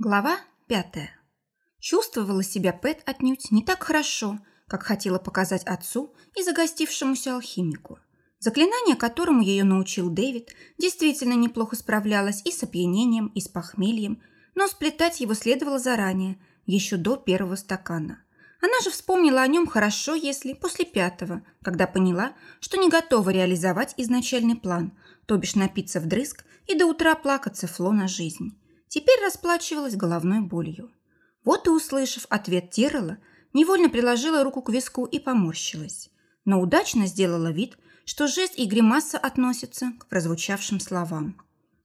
Глава пятая. Чувствовала себя Пэт отнюдь не так хорошо, как хотела показать отцу и загостившемуся алхимику. Заклинание, которому ее научил Дэвид, действительно неплохо справлялось и с опьянением, и с похмельем, но сплетать его следовало заранее, еще до первого стакана. Она же вспомнила о нем хорошо, если после пятого, когда поняла, что не готова реализовать изначальный план, то бишь напиться вдрызг и до утра плакаться фло на жизнь теперь расплачивалась головной болью. Вот и услышав ответ Тиррелла, невольно приложила руку к виску и поморщилась. Но удачно сделала вид, что жест и гримаса относятся к прозвучавшим словам.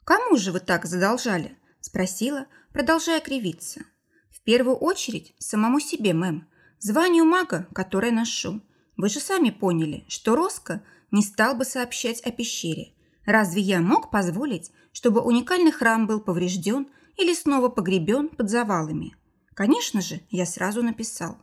«Кому же вы так задолжали?» – спросила, продолжая кривиться. «В первую очередь самому себе, мэм. Званию мага, которое ношу. Вы же сами поняли, что Роско не стал бы сообщать о пещере. Разве я мог позволить, чтобы уникальный храм был поврежден или снова погребен под завалами. Конечно же, я сразу написал.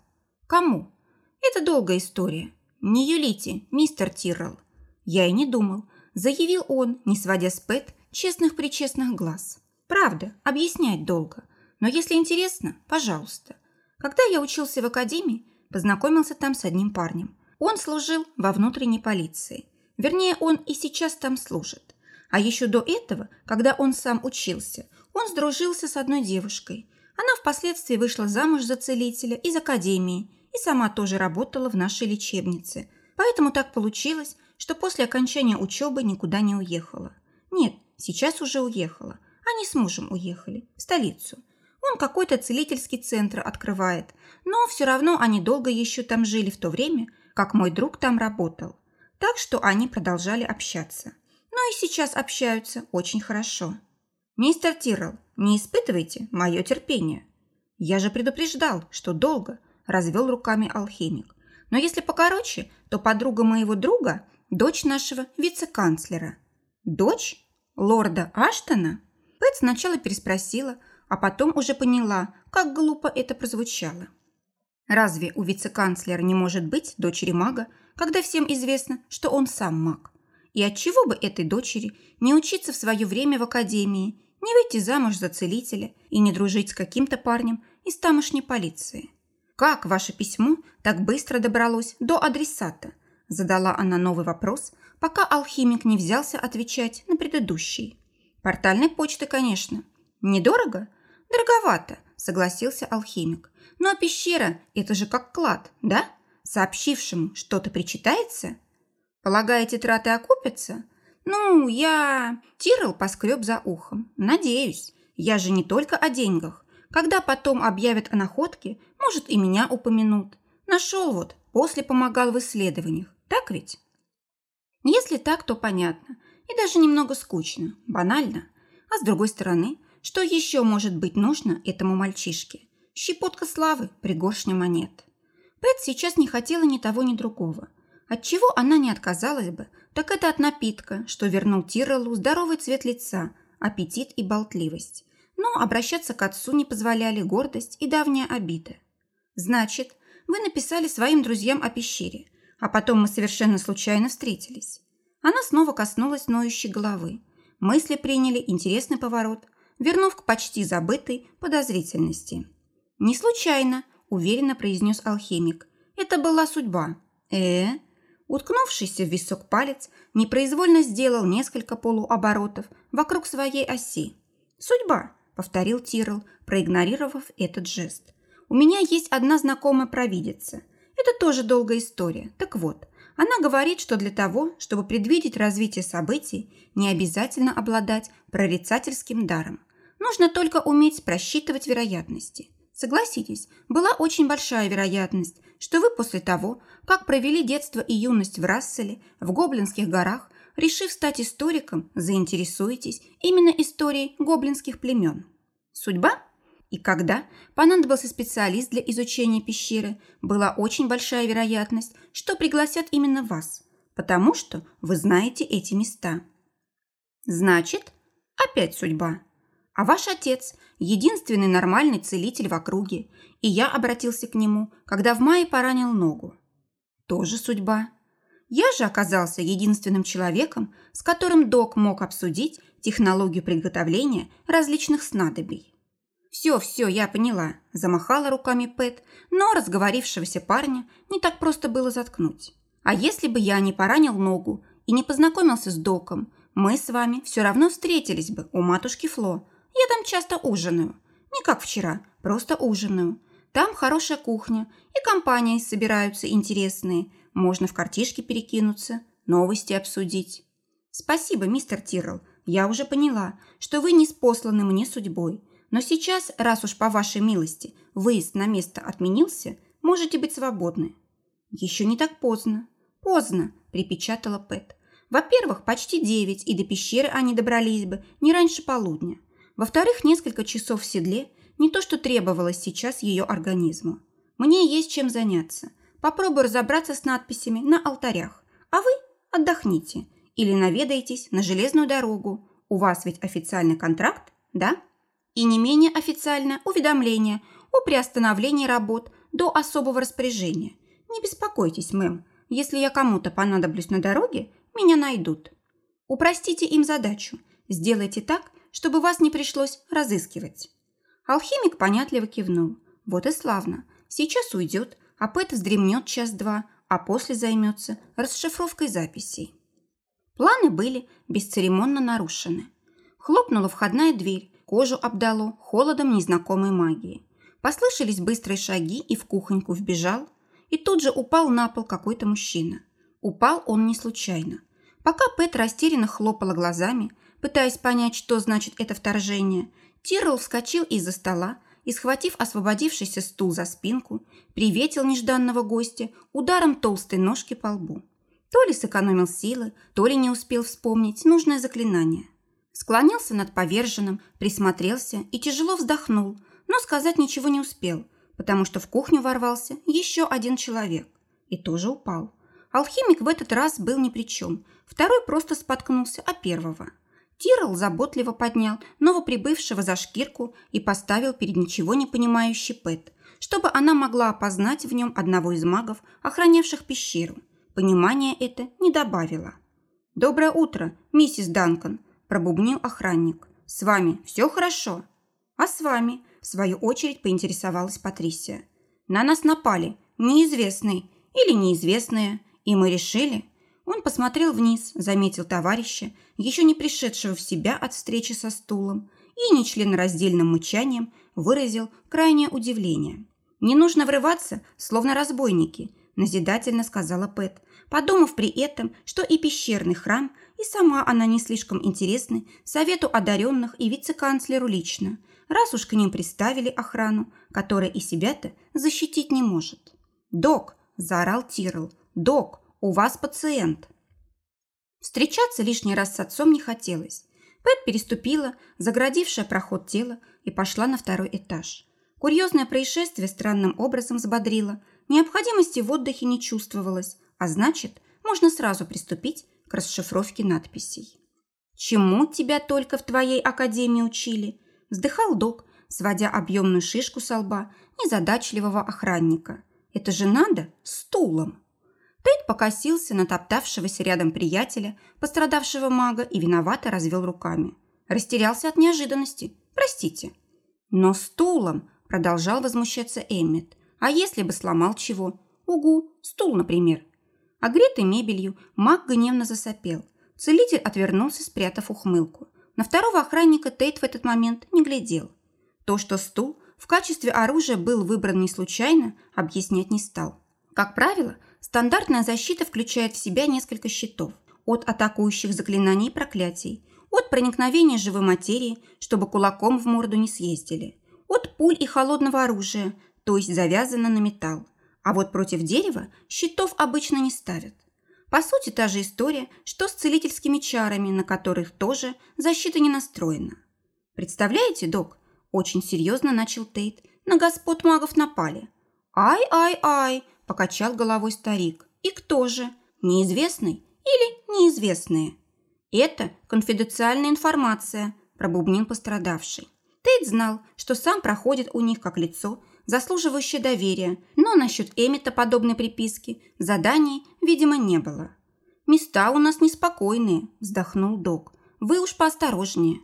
Кому? Это долгая история. Не юлите, мистер Тиррелл. Я и не думал. Заявил он, не сводя с Пэт честных-причестных глаз. Правда, объяснять долго. Но если интересно, пожалуйста. Когда я учился в академии, познакомился там с одним парнем. Он служил во внутренней полиции. Вернее, он и сейчас там служит. А еще до этого, когда он сам учился, он сдружился с одной девушкой. Она впоследствии вышла замуж за целителя из академии и сама тоже работала в нашей лечебнице. Поэтому так получилось, что после окончания учебы никуда не уехала. Нет, сейчас уже уехала. Они с мужем уехали в столицу. Он какой-то целительский центр открывает, но все равно они долго еще там жили в то время, как мой друг там работал. Так что они продолжали общаться но и сейчас общаются очень хорошо. Мистер Тиррелл, не испытывайте мое терпение. Я же предупреждал, что долго, развел руками алхимик. Но если покороче, то подруга моего друга – дочь нашего вице-канцлера. Дочь? Лорда Аштона? Пэт сначала переспросила, а потом уже поняла, как глупо это прозвучало. Разве у вице-канцлера не может быть дочери мага, когда всем известно, что он сам маг? И отчего бы этой дочери не учиться в свое время в академии, не выйти замуж за целителя и не дружить с каким-то парнем из тамошней полиции? «Как ваше письмо так быстро добралось до адресата?» Задала она новый вопрос, пока алхимик не взялся отвечать на предыдущий. «Портальной почты, конечно. Недорого?» «Дороговато», согласился алхимик. «Но пещера – это же как клад, да? Сообщившему что-то причитается?» Полагаете, траты окупятся? Ну, я... Тирл поскреб за ухом. Надеюсь. Я же не только о деньгах. Когда потом объявят о находке, может, и меня упомянут. Нашел вот, после помогал в исследованиях. Так ведь? Если так, то понятно. И даже немного скучно, банально. А с другой стороны, что еще может быть нужно этому мальчишке? Щепотка славы, пригоршня монет. Пэт сейчас не хотела ни того, ни другого – от чего она не отказалась бы, так это от напитка, что вернул Тиреллу здоровый цвет лица, аппетит и болтливость. Но обращаться к отцу не позволяли гордость и давняя обида. «Значит, вы написали своим друзьям о пещере, а потом мы совершенно случайно встретились». Она снова коснулась ноющей головы. Мысли приняли интересный поворот, вернув к почти забытой подозрительности. «Не случайно», – уверенно произнес алхимик. «Это была судьба». «Э?» Уткнувшийся в висок палец непроизвольно сделал несколько полуоборотов вокруг своей оси. «Судьба», – повторил Тирл, проигнорировав этот жест. «У меня есть одна знакомая провидица. Это тоже долгая история. Так вот, она говорит, что для того, чтобы предвидеть развитие событий, не обязательно обладать прорицательским даром. Нужно только уметь просчитывать вероятности. Согласитесь, была очень большая вероятность, что вы после того, как провели детство и юность в Расселе, в Гоблинских горах, решив стать историком, заинтересуетесь именно историей гоблинских племен. Судьба? И когда понадобился специалист для изучения пещеры, была очень большая вероятность, что пригласят именно вас, потому что вы знаете эти места. Значит, опять судьба. А ваш отец – единственный нормальный целитель в округе, и я обратился к нему, когда в мае поранил ногу. Тоже судьба. Я же оказался единственным человеком, с которым док мог обсудить технологию приготовления различных снадобий. «Все, все, я поняла», – замахала руками Пэт, но разговорившегося парня не так просто было заткнуть. «А если бы я не поранил ногу и не познакомился с доком, мы с вами все равно встретились бы у матушки Фло. Я там часто ужинаю. Не как вчера, просто ужинаю. Там хорошая кухня, и компании собираются интересные. Можно в картишки перекинуться, новости обсудить. Спасибо, мистер Тиррелл. Я уже поняла, что вы не спосланы мне судьбой. Но сейчас, раз уж по вашей милости выезд на место отменился, можете быть свободны. Еще не так поздно. Поздно, припечатала Пэт. Во-первых, почти девять, и до пещеры они добрались бы не раньше полудня. Во-вторых, несколько часов в седле не то, что требовалось сейчас ее организму. Мне есть чем заняться. Попробую разобраться с надписями на алтарях. А вы отдохните или наведаетесь на железную дорогу. У вас ведь официальный контракт, да? И не менее официальное уведомление о приостановлении работ до особого распоряжения. Не беспокойтесь, мэм. Если я кому-то понадоблюсь на дороге, меня найдут. Упростите им задачу. Сделайте так, чтобы вас не пришлось разыскивать. Алхимик понятливо кивнул. Вот и славно. Сейчас уйдет, а Пэт вздремнет час-два, а после займется расшифровкой записей. Планы были бесцеремонно нарушены. Хлопнула входная дверь, кожу обдало холодом незнакомой магии. Послышались быстрые шаги, и в кухоньку вбежал, и тут же упал на пол какой-то мужчина. Упал он не случайно. Пока Пэт растерянно хлопала глазами, пытаясь понять, что значит это вторжение, Тирл вскочил из-за стола и, схватив освободившийся стул за спинку, приветил нежданного гостя ударом толстой ножки по лбу. То ли сэкономил силы, то ли не успел вспомнить нужное заклинание. Склонился над поверженным, присмотрелся и тяжело вздохнул, но сказать ничего не успел, потому что в кухню ворвался еще один человек и тоже упал. Алхимик в этот раз был ни при чем, второй просто споткнулся о первого. Тирл заботливо поднял новоприбывшего за шкирку и поставил перед ничего не понимающий Пэт, чтобы она могла опознать в нем одного из магов, охранявших пещеру. Понимание это не добавило. «Доброе утро, миссис Данкан», – пробубнил охранник. «С вами все хорошо?» «А с вами?» – в свою очередь поинтересовалась Патрисия. «На нас напали, неизвестный или неизвестные, и мы решили, он посмотрел вниз, заметил товарища, еще не пришедшего в себя от встречи со стулом, и нечленораздельным мычанием выразил крайнее удивление. «Не нужно врываться, словно разбойники», – назидательно сказала Пэт, подумав при этом, что и пещерный храм, и сама она не слишком интересны совету одаренных и вице-канцлеру лично, раз уж к ним приставили охрану, которая и себя-то защитить не может. «Док!» – заорал Тирл. «Док! У вас пациент». Встречаться лишний раз с отцом не хотелось. Пэт переступила, заградившая проход тело, и пошла на второй этаж. Курьезное происшествие странным образом взбодрило. Необходимости в отдыхе не чувствовалось, а значит, можно сразу приступить к расшифровке надписей. «Чему тебя только в твоей академии учили?» Вздыхал док, сводя объемную шишку со лба незадачливого охранника. «Это же надо стулом!» Тейт покосился на топтавшегося рядом приятеля, пострадавшего мага, и виновато развел руками. Растерялся от неожиданности. Простите. Но стулом, продолжал возмущаться Эммет. А если бы сломал чего? Угу, стул, например. Огретый мебелью, маг гневно засопел. Целитель отвернулся, спрятав ухмылку. На второго охранника Тейт в этот момент не глядел. То, что стул в качестве оружия был выбран не случайно, объяснять не стал. Как правило, Стандартная защита включает в себя несколько щитов от атакующих заклинаний и проклятий, от проникновения живой материи, чтобы кулаком в морду не съездили, от пуль и холодного оружия, то есть завязано на металл. А вот против дерева щитов обычно не ставят. По сути, та же история, что с целительскими чарами, на которых тоже защита не настроена. Представляете, док? Очень серьезно начал Тейт. На господ магов напали. Ай-ай-ай, покачал головой старик. И кто же? Неизвестный или неизвестные? Это конфиденциальная информация, пробубнил пострадавший. Тейт знал, что сам проходит у них как лицо, заслуживающее доверия, но насчет Эмита подобной приписки заданий, видимо, не было. «Места у нас неспокойные», – вздохнул док. «Вы уж поосторожнее».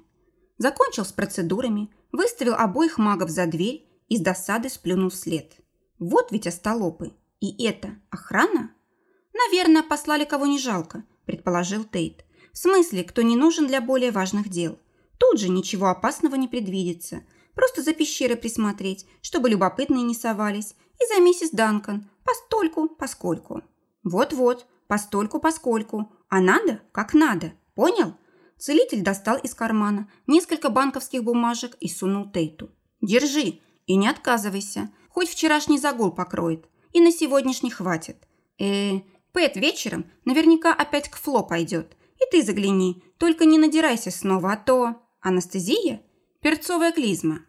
Закончил с процедурами, выставил обоих магов за дверь и с досады сплюнул вслед. Вот ведь остолопы. И это охрана? Наверное, послали кого не жалко, предположил Тейт. В смысле, кто не нужен для более важных дел. Тут же ничего опасного не предвидится. Просто за пещерой присмотреть, чтобы любопытные не совались. И за миссис Данкан. Постольку, поскольку. Вот-вот, постольку, поскольку. А надо, как надо. Понял? Целитель достал из кармана несколько банковских бумажек и сунул Тейту. «Держи и не отказывайся. Хоть вчерашний загул покроет. И на сегодняшний хватит. Э, Пэт вечером наверняка опять к Фло пойдет. И ты загляни, только не надирайся снова, а то... Анестезия? Перцовая клизма.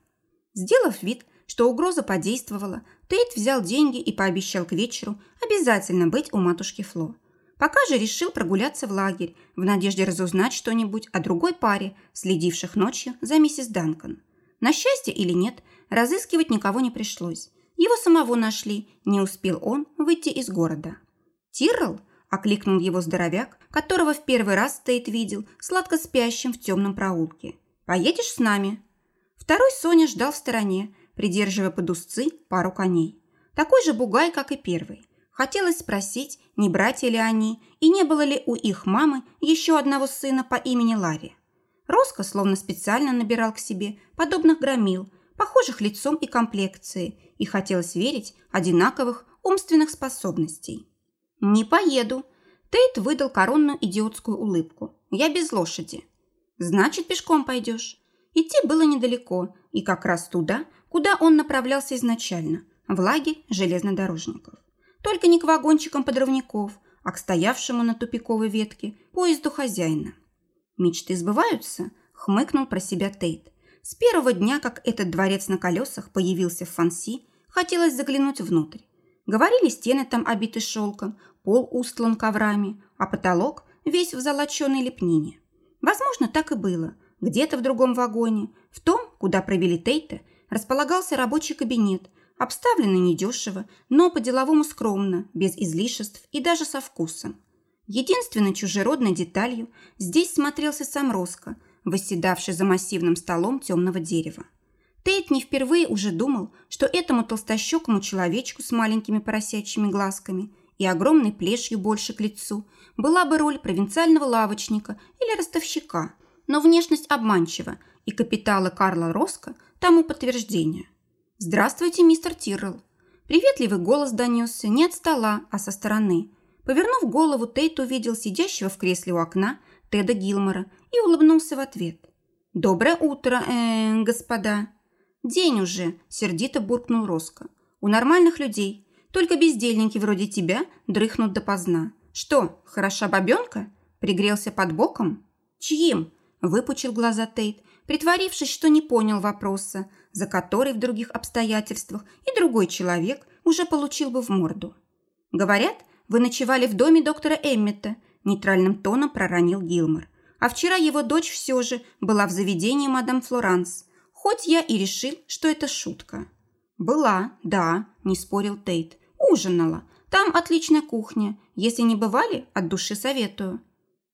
Сделав вид, что угроза подействовала, Тейт взял деньги и пообещал к вечеру обязательно быть у матушки Фло. Пока же решил прогуляться в лагерь в надежде разузнать что-нибудь о другой паре, следивших ночью за миссис Данкан. На счастье или нет, разыскивать никого не пришлось. Его самого нашли, не успел он выйти из города. «Тиррелл?» – окликнул его здоровяк, которого в первый раз Тейт видел, сладко спящим в темном проулке. «Поедешь с нами?» Второй Соня ждал в стороне, придерживая под узцы пару коней. Такой же бугай, как и первый. Хотелось спросить, не братья ли они, и не было ли у их мамы еще одного сына по имени Ларри. Роско словно специально набирал к себе подобных громил, похожих лицом и комплекцией, и хотелось верить одинаковых умственных способностей. «Не поеду», – Тейт выдал коронную идиотскую улыбку. «Я без лошади». «Значит, пешком пойдешь». Идти было недалеко, и как раз туда, куда он направлялся изначально, в лагерь железнодорожников. Только не к вагончикам подрывников, а к стоявшему на тупиковой ветке поезду хозяина. «Мечты сбываются?» – хмыкнул про себя Тейт. С первого дня, как этот дворец на колесах появился в Фанси, хотелось заглянуть внутрь. Говорили, стены там обиты шелком, пол устлан коврами, а потолок весь в золоченой лепнине. Возможно, так и было. Где-то в другом вагоне, в том, куда провели Тейта, располагался рабочий кабинет, обставленный недешево, но по-деловому скромно, без излишеств и даже со вкусом. Единственной чужеродной деталью здесь смотрелся сам Роско, восседавший за массивным столом темного дерева. Тейт не впервые уже думал, что этому толстощекому человечку с маленькими поросячьими глазками и огромной плешью больше к лицу была бы роль провинциального лавочника или ростовщика, но внешность обманчива, и капиталы Карла Роско тому подтверждение. «Здравствуйте, мистер Тиррелл». Приветливый голос донесся не от стола, а со стороны. Повернув голову, Тейт увидел сидящего в кресле у окна Теда Гилмора и улыбнулся в ответ. «Доброе утро, э, господа!» «День уже», – сердито буркнул Роско. «У нормальных людей. Только бездельники вроде тебя дрыхнут допоздна. Что, хороша бабенка? Пригрелся под боком?» «Чьим?» – выпучил глаза Тейт, притворившись, что не понял вопроса, за который в других обстоятельствах и другой человек уже получил бы в морду. «Говорят, вы ночевали в доме доктора Эммета», – нейтральным тоном проронил Гилмор. «А вчера его дочь все же была в заведении мадам Флоранс. Хоть я и решил, что это шутка. «Была, да», – не спорил Тейт. «Ужинала. Там отличная кухня. Если не бывали, от души советую».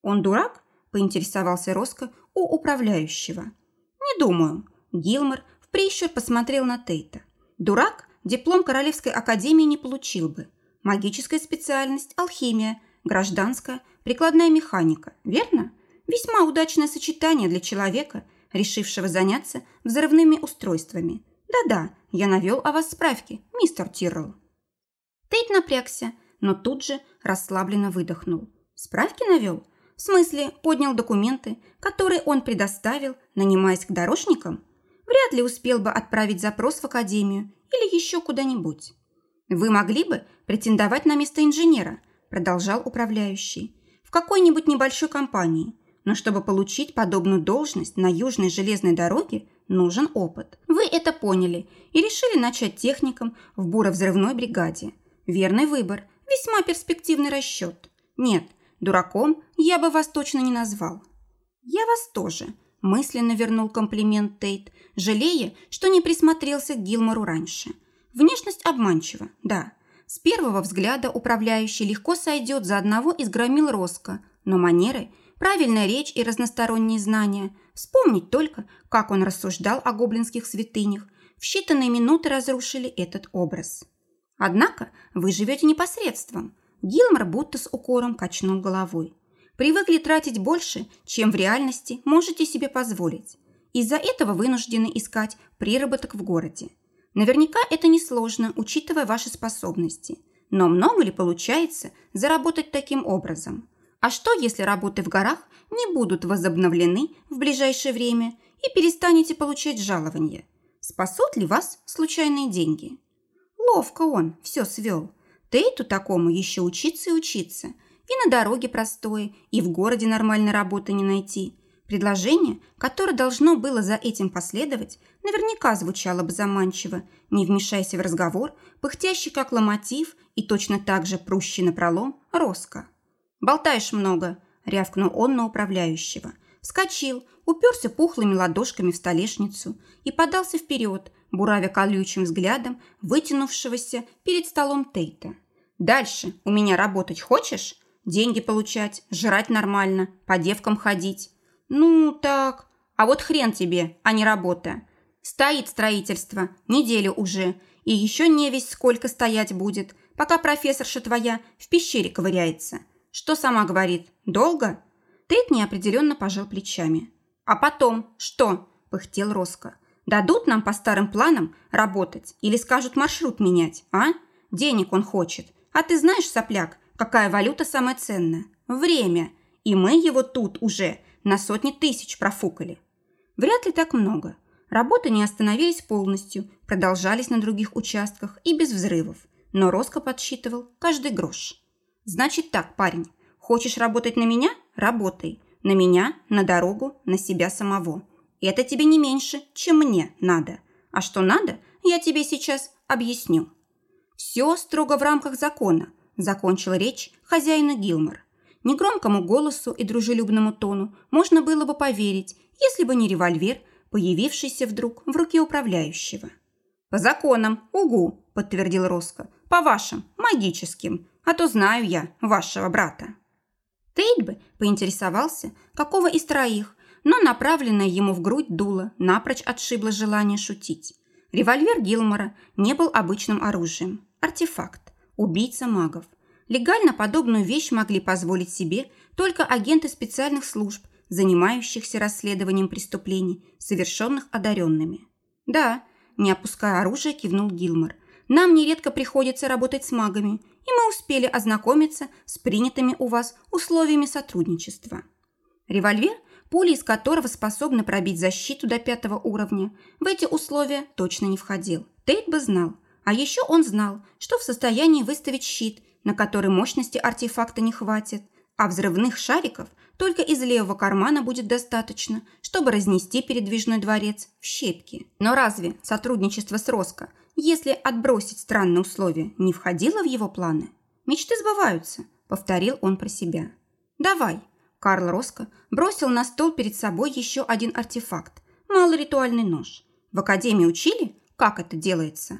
«Он дурак?» – поинтересовался Роско у управляющего. «Не думаю». Гилмор в прищур посмотрел на Тейта. «Дурак диплом Королевской академии не получил бы. Магическая специальность – алхимия, гражданская – прикладная механика, верно? Весьма удачное сочетание для человека, решившего заняться взрывными устройствами. Да-да, я навел о вас справки, мистер Тиррелл. Тейт напрягся, но тут же расслабленно выдохнул. Справки навел? В смысле, поднял документы, которые он предоставил, нанимаясь к дорожникам? Вряд ли успел бы отправить запрос в академию или еще куда-нибудь. Вы могли бы претендовать на место инженера, продолжал управляющий, какой-нибудь небольшой компании – но чтобы получить подобную должность на Южной железной дороге, нужен опыт. Вы это поняли и решили начать техником в буровзрывной бригаде. Верный выбор, весьма перспективный расчет. Нет, дураком я бы вас точно не назвал. Я вас тоже, мысленно вернул комплимент Тейт, жалея, что не присмотрелся к Гилмору раньше. Внешность обманчива, да. С первого взгляда управляющий легко сойдет за одного из громил Роско, но манеры – Правильная речь и разносторонние знания Вспомнить только, как он рассуждал о гоблинских святынях, в считанные минуты разрушили этот образ. Однако вы живете непосредством. Гилмор будто с укором качнул головой. Привыкли тратить больше, чем в реальности можете себе позволить. Из-за этого вынуждены искать приработок в городе. Наверняка это несложно, учитывая ваши способности. Но много ли получается заработать таким образом? А что, если работы в горах не будут возобновлены в ближайшее время и перестанете получать жалование? Спасут ли вас случайные деньги? Ловко он все свел. Тейту такому еще учиться и учиться. И на дороге простое, и в городе нормальной работы не найти. Предложение, которое должно было за этим последовать, наверняка звучало бы заманчиво, не вмешайся в разговор, пыхтящий как ломотив и точно так же прущий напролом Роско. «Болтаешь много», – рявкнул он на управляющего. Вскочил, уперся пухлыми ладошками в столешницу и подался вперед, буравя колючим взглядом вытянувшегося перед столом Тейта. «Дальше у меня работать хочешь? Деньги получать, жрать нормально, по девкам ходить. Ну, так. А вот хрен тебе, а не работа. Стоит строительство, неделю уже, и еще не весь сколько стоять будет, пока профессорша твоя в пещере ковыряется. Что сама говорит? Долго?» Тейт неопределенно пожал плечами. «А потом что?» – пыхтел Роско. «Дадут нам по старым планам работать или скажут маршрут менять, а? Денег он хочет. А ты знаешь, сопляк, какая валюта самая ценная? Время. И мы его тут уже на сотни тысяч профукали. Вряд ли так много. Работы не остановились полностью, продолжались на других участках и без взрывов. Но Роско подсчитывал каждый грош. «Значит так, парень, хочешь работать на меня? Работай. На меня, на дорогу, на себя самого. Это тебе не меньше, чем мне надо. А что надо, я тебе сейчас объясню». «Все строго в рамках закона», – закончил речь хозяина Гилмор. Негромкому голосу и дружелюбному тону можно было бы поверить, если бы не револьвер, появившийся вдруг в руке управляющего. «По законам, угу», – подтвердил Роско. «По вашим, магическим, а то знаю я вашего брата». Тейт бы поинтересовался, какого из троих, но направленное ему в грудь дуло напрочь отшибло желание шутить. Револьвер Гилмора не был обычным оружием. Артефакт. Убийца магов. Легально подобную вещь могли позволить себе только агенты специальных служб, занимающихся расследованием преступлений, совершенных одаренными. «Да», – не опуская оружие, кивнул Гилмор. «Нам нередко приходится работать с магами, и мы успели ознакомиться с принятыми у вас условиями сотрудничества». Револьвер, пули из которого способны пробить защиту до пятого уровня, в эти условия точно не входил. Тейт бы знал. А еще он знал, что в состоянии выставить щит – на который мощности артефакта не хватит, а взрывных шариков только из левого кармана будет достаточно, чтобы разнести передвижной дворец в щепки. Но разве сотрудничество с Роско, если отбросить странные условия, не входило в его планы? Мечты сбываются, повторил он про себя. Давай. Карл Роско бросил на стол перед собой еще один артефакт – малый ритуальный нож. В академии учили, как это делается?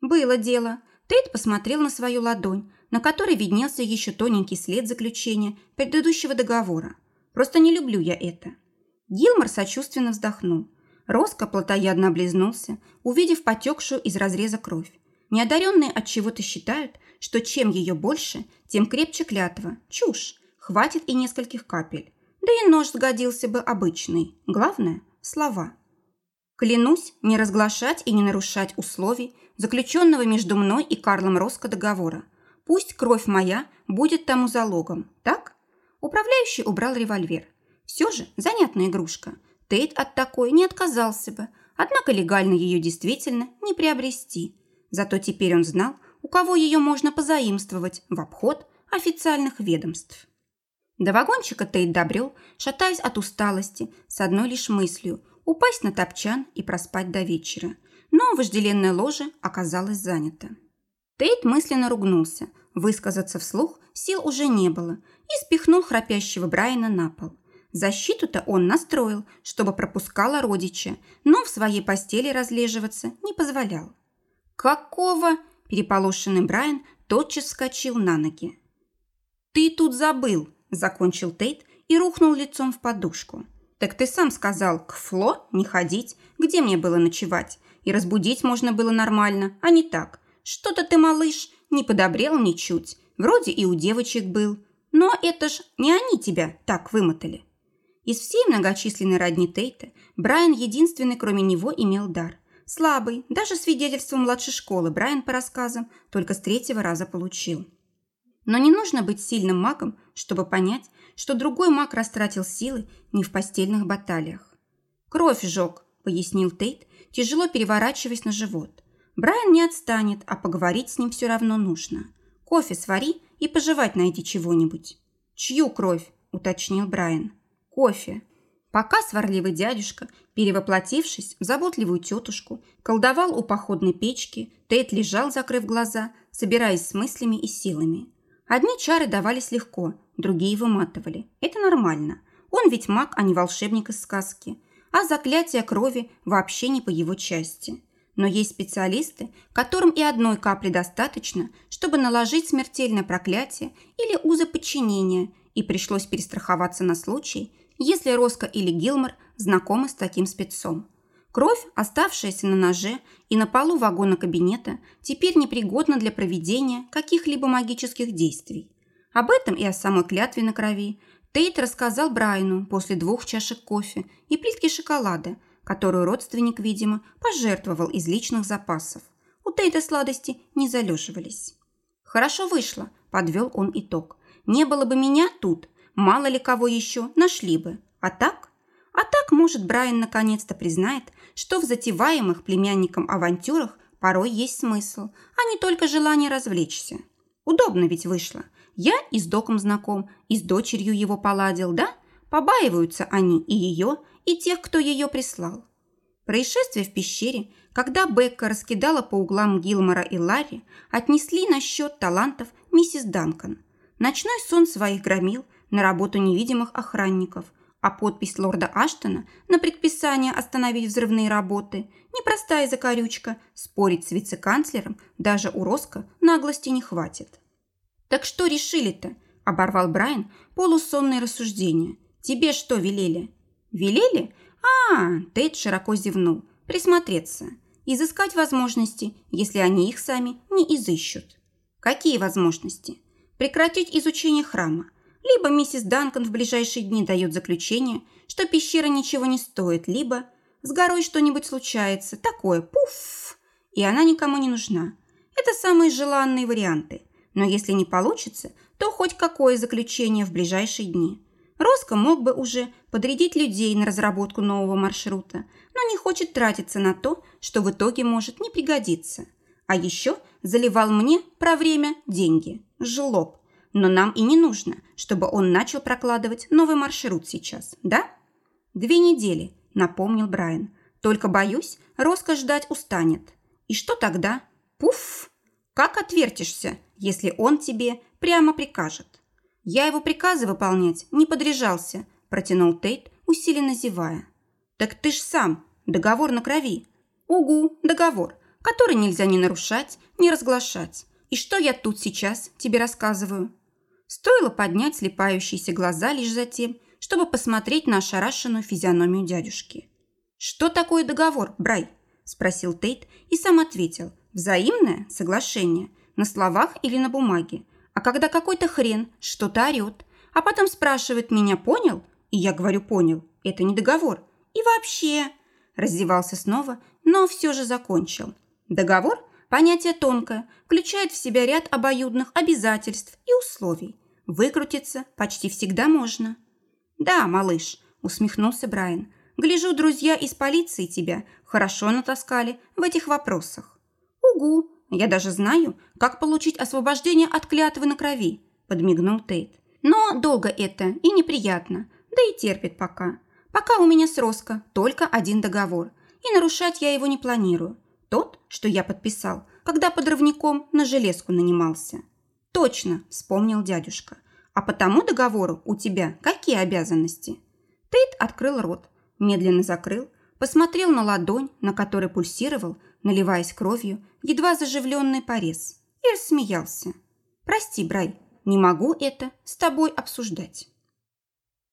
Было дело. Тейт посмотрел на свою ладонь, на которой виднелся еще тоненький след заключения предыдущего договора. Просто не люблю я это. Гилмор сочувственно вздохнул. Роско плотоядно облизнулся, увидев потекшую из разреза кровь. Неодаренные от чего-то считают, что чем ее больше, тем крепче клятва. Чушь. Хватит и нескольких капель. Да и нож сгодился бы обычный. Главное – слова. Клянусь не разглашать и не нарушать условий, заключенного между мной и Карлом Роско договора, Пусть кровь моя будет тому залогом, так? Управляющий убрал револьвер. Все же занятная игрушка. Тейт от такой не отказался бы, однако легально ее действительно не приобрести. Зато теперь он знал, у кого ее можно позаимствовать в обход официальных ведомств. До вагончика Тейт добрел, шатаясь от усталости, с одной лишь мыслью – упасть на топчан и проспать до вечера. Но вожделенное ложе оказалось занято. Тейт мысленно ругнулся, Высказаться вслух сил уже не было и спихнул храпящего Брайана на пол. Защиту-то он настроил, чтобы пропускала родича, но в своей постели разлеживаться не позволял. «Какого?» – переполошенный Брайан тотчас вскочил на ноги. «Ты тут забыл!» – закончил Тейт и рухнул лицом в подушку. Так ты сам сказал, к Фло не ходить, где мне было ночевать. И разбудить можно было нормально, а не так. Что-то ты, малыш, не подобрел ничуть. Вроде и у девочек был. Но это ж не они тебя так вымотали. Из всей многочисленной родни Тейта Брайан единственный, кроме него, имел дар. Слабый, даже свидетельство младшей школы Брайан по рассказам только с третьего раза получил. Но не нужно быть сильным магом, чтобы понять, что другой маг растратил силы не в постельных баталиях. «Кровь жег», – пояснил Тейт, тяжело переворачиваясь на живот. «Брайан не отстанет, а поговорить с ним все равно нужно. Кофе свари и пожевать найди чего-нибудь». «Чью кровь?» – уточнил Брайан. «Кофе». Пока сварливый дядюшка, перевоплотившись в заботливую тетушку, колдовал у походной печки, Тейт лежал, закрыв глаза, собираясь с мыслями и силами. Одни чары давались легко, другие выматывали. Это нормально. Он ведь маг, а не волшебник из сказки. А заклятие крови вообще не по его части. Но есть специалисты, которым и одной капли достаточно, чтобы наложить смертельное проклятие или узы подчинения, и пришлось перестраховаться на случай, если Роско или Гилмор знакомы с таким спецом. Кровь, оставшаяся на ноже и на полу вагона кабинета, теперь непригодна для проведения каких-либо магических действий. Об этом и о самой клятве на крови Тейт рассказал Брайну после двух чашек кофе и плитки шоколада, которую родственник, видимо, пожертвовал из личных запасов. У Тейта сладости не залеживались. «Хорошо вышло», – подвел он итог. «Не было бы меня тут, мало ли кого еще нашли бы. А так а так, может, Брайан наконец-то признает, что в затеваемых племянником авантюрах порой есть смысл, а не только желание развлечься. Удобно ведь вышло. Я и с доком знаком, и с дочерью его поладил, да? Побаиваются они и ее, и тех, кто ее прислал. Происшествие в пещере, когда Бекка раскидала по углам Гилмора и Ларри, отнесли на счет талантов миссис Данкан. Ночной сон своих громил на работу невидимых охранников – а подпись лорда Аштона на предписание остановить взрывные работы – непростая закорючка, спорить с вице-канцлером даже у Роско наглости не хватит. «Так что решили-то?» – оборвал Брайан полусонные рассуждения. «Тебе что велели?» «Велели? А, Тейт широко зевнул. Присмотреться. Изыскать возможности, если они их сами не изыщут». «Какие возможности?» «Прекратить изучение храма, либо миссис Данкан в ближайшие дни дает заключение, что пещера ничего не стоит, либо с горой что-нибудь случается, такое пуф, и она никому не нужна. Это самые желанные варианты. Но если не получится, то хоть какое заключение в ближайшие дни. Роско мог бы уже подрядить людей на разработку нового маршрута, но не хочет тратиться на то, что в итоге может не пригодиться. А еще заливал мне про время деньги. Жлоб. Но нам и не нужно, чтобы он начал прокладывать новый маршрут сейчас, да? Две недели, напомнил Брайан. Только боюсь, Роско ждать устанет. И что тогда? Пуф! Как отвертишься, если он тебе прямо прикажет? Я его приказы выполнять не подряжался, протянул Тейт, усиленно зевая. Так ты ж сам, договор на крови. Угу, договор, который нельзя ни нарушать, ни разглашать. И что я тут сейчас тебе рассказываю? Стоило поднять слепающиеся глаза лишь за тем, чтобы посмотреть на ошарашенную физиономию дядюшки. «Что такое договор, Брай?» – спросил Тейт и сам ответил. «Взаимное соглашение. На словах или на бумаге. А когда какой-то хрен что-то орет, а потом спрашивает меня «понял?» И я говорю «понял». Это не договор. И вообще...» Раздевался снова, но все же закончил. Договор – понятие тонкое, включает в себя ряд обоюдных обязательств и условий. Выкрутиться почти всегда можно. «Да, малыш», – усмехнулся Брайан. «Гляжу, друзья из полиции тебя хорошо натаскали в этих вопросах». «Угу, я даже знаю, как получить освобождение от клятвы на крови», – подмигнул Тейт. «Но долго это и неприятно, да и терпит пока. Пока у меня с Роско только один договор, и нарушать я его не планирую. Тот, что я подписал, когда подрывником на железку нанимался. «Точно», – вспомнил дядюшка. «А по тому договору у тебя какие обязанности?» Тейт открыл рот, медленно закрыл, посмотрел на ладонь, на которой пульсировал, наливаясь кровью, едва заживленный порез, и рассмеялся. «Прости, Брай, не могу это с тобой обсуждать».